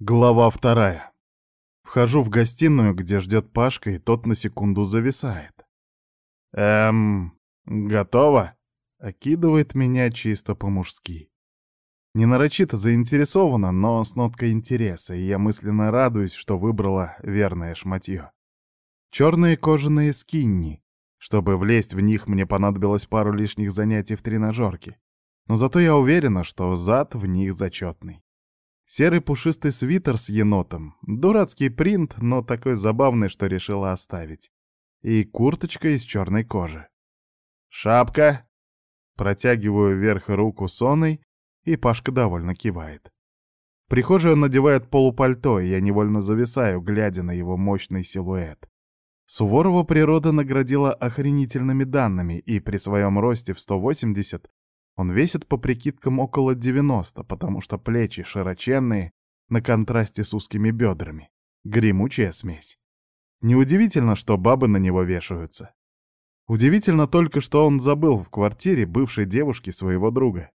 Глава вторая. Вхожу в гостиную, где ждет Пашка, и тот на секунду зависает. «Эм, готово?» — окидывает меня чисто по-мужски. Не нарочито заинтересована, но с ноткой интереса, и я мысленно радуюсь, что выбрала верное шматье. Черные кожаные скинни. Чтобы влезть в них, мне понадобилось пару лишних занятий в тренажерке. Но зато я уверена, что зад в них зачетный. Серый пушистый свитер с енотом. Дурацкий принт, но такой забавный, что решила оставить. И курточка из черной кожи. «Шапка!» Протягиваю вверх руку Соной, и Пашка довольно кивает. В он надевает полупальто, и я невольно зависаю, глядя на его мощный силуэт. Суворова природа наградила охренительными данными, и при своем росте в 180 он весит по прикидкам около 90, потому что плечи широченные, на контрасте с узкими бедрами. Гремучая смесь. Неудивительно, что бабы на него вешаются. Удивительно только, что он забыл в квартире бывшей девушки своего друга.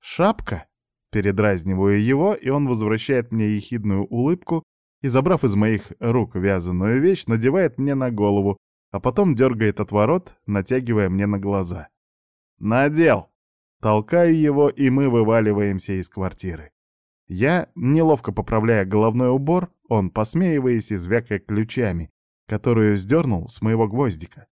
«Шапка?» Передразниваю его, и он возвращает мне ехидную улыбку и, забрав из моих рук вязаную вещь, надевает мне на голову, а потом дергает от ворот, натягивая мне на глаза. «Надел!» Толкаю его, и мы вываливаемся из квартиры. Я, неловко поправляя головной убор, он, посмеиваясь и звякая ключами, которую сдернул с моего гвоздика.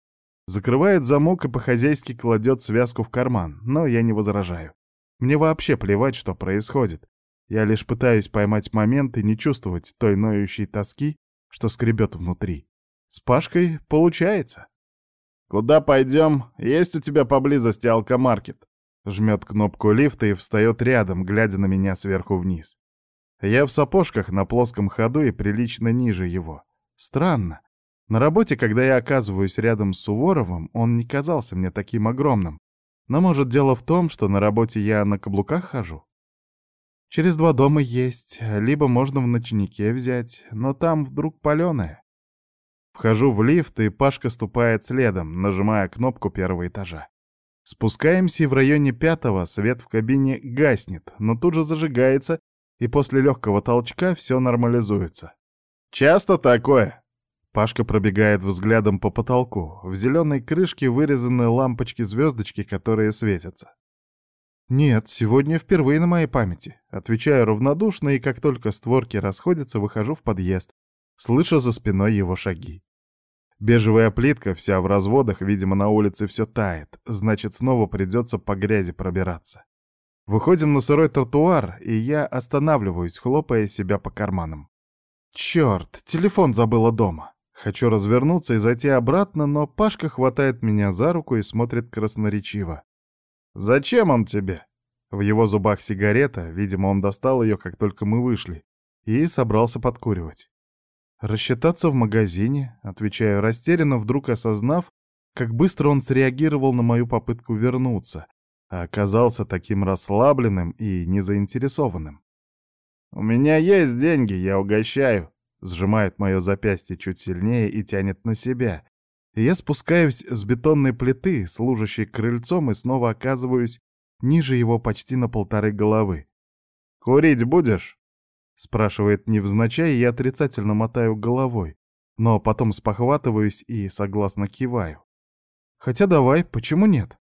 Закрывает замок и по-хозяйски кладет связку в карман, но я не возражаю. Мне вообще плевать, что происходит. Я лишь пытаюсь поймать момент и не чувствовать той ноющей тоски, что скребет внутри. С Пашкой получается. «Куда пойдем? Есть у тебя поблизости алкомаркет?» Жмет кнопку лифта и встает рядом, глядя на меня сверху вниз. Я в сапожках на плоском ходу и прилично ниже его. Странно. На работе, когда я оказываюсь рядом с Суворовым, он не казался мне таким огромным. Но может дело в том, что на работе я на каблуках хожу? Через два дома есть, либо можно в ночнике взять, но там вдруг паленое. Вхожу в лифт, и Пашка ступает следом, нажимая кнопку первого этажа. Спускаемся, и в районе пятого свет в кабине гаснет, но тут же зажигается, и после легкого толчка все нормализуется. «Часто такое?» Пашка пробегает взглядом по потолку. В зеленой крышке вырезаны лампочки-звездочки, которые светятся. «Нет, сегодня впервые на моей памяти». Отвечаю равнодушно, и как только створки расходятся, выхожу в подъезд, слыша за спиной его шаги. Бежевая плитка вся в разводах, видимо, на улице все тает, значит, снова придется по грязи пробираться. Выходим на сырой тротуар, и я останавливаюсь, хлопая себя по карманам. Черт, телефон забыла дома. Хочу развернуться и зайти обратно, но Пашка хватает меня за руку и смотрит красноречиво. «Зачем он тебе?» В его зубах сигарета, видимо, он достал ее, как только мы вышли, и собрался подкуривать. «Рассчитаться в магазине», — отвечаю растерянно, вдруг осознав, как быстро он среагировал на мою попытку вернуться, а оказался таким расслабленным и незаинтересованным. «У меня есть деньги, я угощаю», — сжимает мое запястье чуть сильнее и тянет на себя. Я спускаюсь с бетонной плиты, служащей крыльцом, и снова оказываюсь ниже его почти на полторы головы. «Курить будешь?» Спрашивает невзначай, и я отрицательно мотаю головой, но потом спохватываюсь и согласно киваю. Хотя давай, почему нет?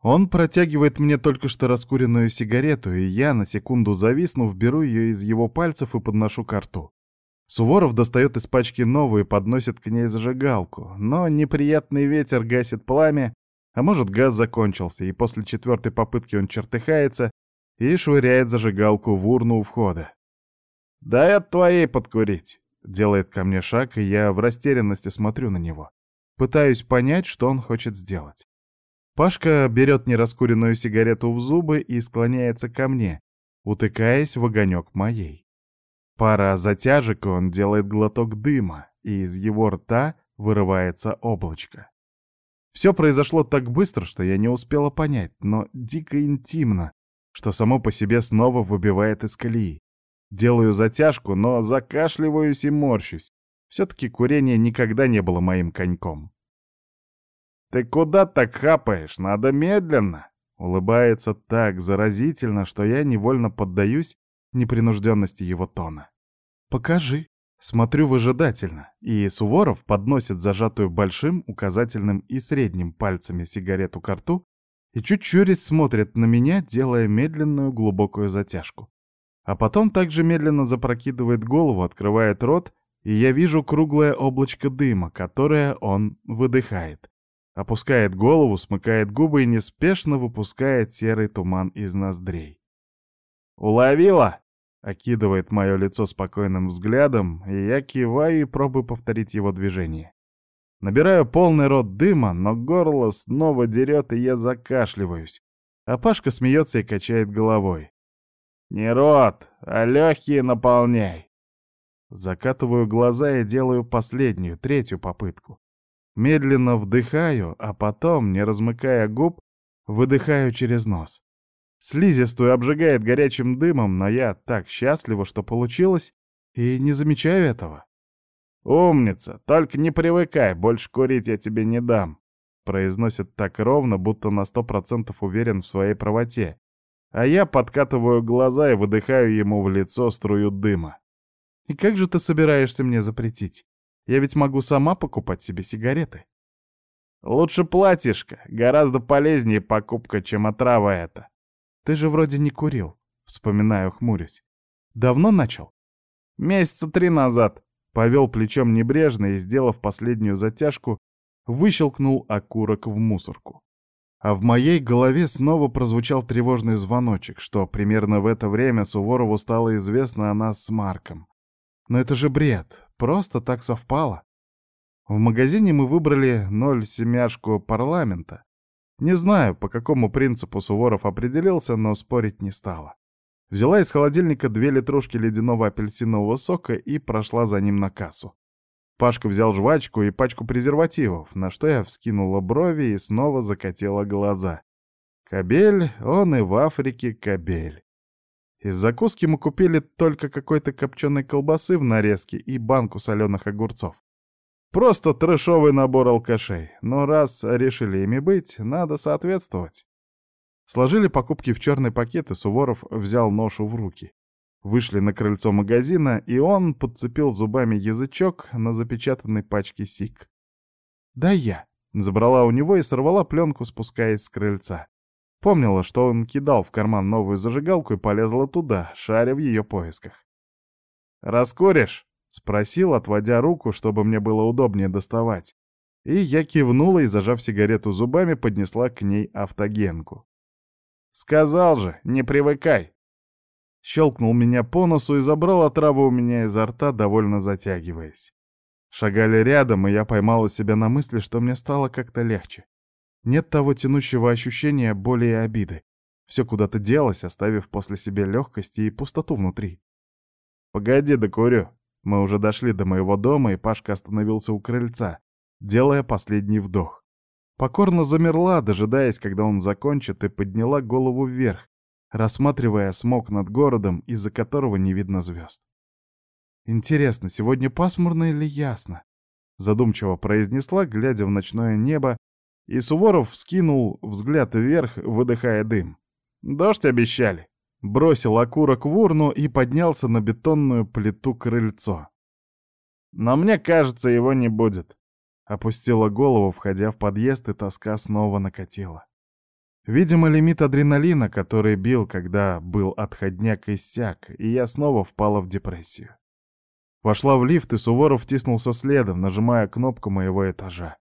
Он протягивает мне только что раскуренную сигарету, и я, на секунду зависнув, беру ее из его пальцев и подношу к рту. Суворов достает из пачки новую и подносит к ней зажигалку, но неприятный ветер гасит пламя, а может газ закончился, и после четвертой попытки он чертыхается и швыряет зажигалку в урну у входа. «Дай от твоей подкурить!» Делает ко мне шаг, и я в растерянности смотрю на него. Пытаюсь понять, что он хочет сделать. Пашка берет нераскуренную сигарету в зубы и склоняется ко мне, утыкаясь в огонек моей. Пара затяжек, он делает глоток дыма, и из его рта вырывается облачко. Все произошло так быстро, что я не успела понять, но дико интимно, что само по себе снова выбивает из колеи. Делаю затяжку, но закашливаюсь и морщусь. Все-таки курение никогда не было моим коньком. «Ты куда так хапаешь? Надо медленно!» Улыбается так заразительно, что я невольно поддаюсь непринужденности его тона. «Покажи». Смотрю выжидательно, и Суворов подносит зажатую большим, указательным и средним пальцами сигарету к рту и чуть чурясь смотрит на меня, делая медленную глубокую затяжку. А потом также медленно запрокидывает голову, открывает рот, и я вижу круглое облачко дыма, которое он выдыхает. Опускает голову, смыкает губы и неспешно выпускает серый туман из ноздрей. «Уловила?» — окидывает мое лицо спокойным взглядом, и я киваю и пробую повторить его движение. Набираю полный рот дыма, но горло снова дерет, и я закашливаюсь. А Пашка смеется и качает головой. «Не рот, а легкие наполняй!» Закатываю глаза и делаю последнюю, третью попытку. Медленно вдыхаю, а потом, не размыкая губ, выдыхаю через нос. Слизистую обжигает горячим дымом, но я так счастлива, что получилось, и не замечаю этого. «Умница! Только не привыкай, больше курить я тебе не дам!» Произносит так ровно, будто на сто процентов уверен в своей правоте. А я подкатываю глаза и выдыхаю ему в лицо струю дыма. «И как же ты собираешься мне запретить? Я ведь могу сама покупать себе сигареты». «Лучше платьишко, гораздо полезнее покупка, чем отрава эта». «Ты же вроде не курил», — вспоминаю, хмурясь. «Давно начал?» «Месяца три назад», — повел плечом небрежно и, сделав последнюю затяжку, выщелкнул окурок в мусорку. А в моей голове снова прозвучал тревожный звоночек, что примерно в это время Суворову стало известно о нас с Марком. Но это же бред, просто так совпало. В магазине мы выбрали ноль семяшку парламента. Не знаю, по какому принципу Суворов определился, но спорить не стала. Взяла из холодильника две литрушки ледяного апельсинового сока и прошла за ним на кассу. Пашка взял жвачку и пачку презервативов, на что я вскинула брови и снова закатила глаза. Кобель, он и в Африке кобель. Из закуски мы купили только какой-то копченой колбасы в нарезке и банку соленых огурцов. Просто трэшовый набор алкашей, но раз решили ими быть, надо соответствовать. Сложили покупки в черный пакет, и Суворов взял ношу в руки. Вышли на крыльцо магазина, и он подцепил зубами язычок на запечатанной пачке сик. «Да я!» — забрала у него и сорвала пленку, спускаясь с крыльца. Помнила, что он кидал в карман новую зажигалку и полезла туда, шаря в ее поисках. «Раскуришь?» — спросил, отводя руку, чтобы мне было удобнее доставать. И я кивнула и, зажав сигарету зубами, поднесла к ней автогенку. «Сказал же, не привыкай!» Щелкнул меня по носу и забрал отраву у меня изо рта, довольно затягиваясь. Шагали рядом, и я поймала себя на мысли, что мне стало как-то легче. Нет того тянущего ощущения боли и обиды. Все куда-то делось, оставив после себя легкость и пустоту внутри. «Погоди, докурю». Мы уже дошли до моего дома, и Пашка остановился у крыльца, делая последний вдох. Покорно замерла, дожидаясь, когда он закончит, и подняла голову вверх, рассматривая смог над городом, из-за которого не видно звезд. «Интересно, сегодня пасмурно или ясно?» Задумчиво произнесла, глядя в ночное небо, и Суворов вскинул взгляд вверх, выдыхая дым. «Дождь обещали!» Бросил окурок в урну и поднялся на бетонную плиту крыльцо. «Но мне кажется, его не будет». Опустила голову, входя в подъезд, и тоска снова накатила. Видимо, лимит адреналина, который бил, когда был отходняк, иссяк, и я снова впала в депрессию. Вошла в лифт, и Суворов втиснулся следом, нажимая кнопку моего этажа.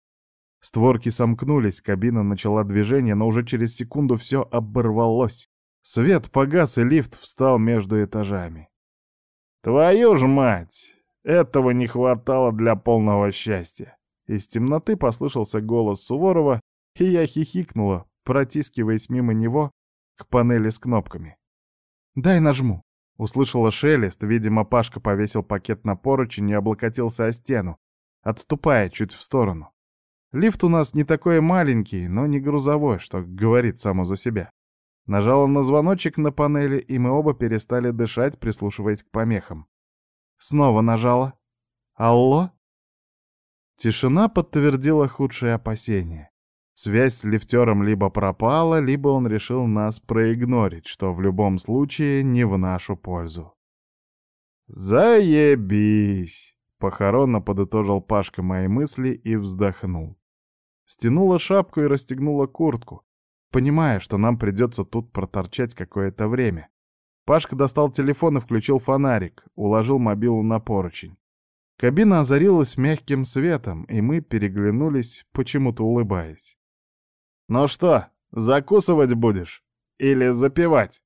Створки сомкнулись, кабина начала движение, но уже через секунду все оборвалось. Свет погас, и лифт встал между этажами. «Твою ж мать! Этого не хватало для полного счастья!» Из темноты послышался голос Суворова, и я хихикнула, протискиваясь мимо него к панели с кнопками. «Дай нажму!» Услышала шелест, видимо, Пашка повесил пакет на поручень и облокотился о стену, отступая чуть в сторону. Лифт у нас не такой маленький, но не грузовой, что говорит само за себя. Нажала на звоночек на панели, и мы оба перестали дышать, прислушиваясь к помехам. Снова нажала. «Алло?» Тишина подтвердила худшие опасения. Связь с лифтером либо пропала, либо он решил нас проигнорить, что в любом случае не в нашу пользу. «Заебись!» — похоронно подытожил Пашка мои мысли и вздохнул. Стянула шапку и расстегнула куртку, понимая, что нам придется тут проторчать какое-то время. Пашка достал телефон и включил фонарик, уложил мобилу на поручень. Кабина озарилась мягким светом, и мы переглянулись, почему-то улыбаясь. «Ну что, закусывать будешь? Или запивать?»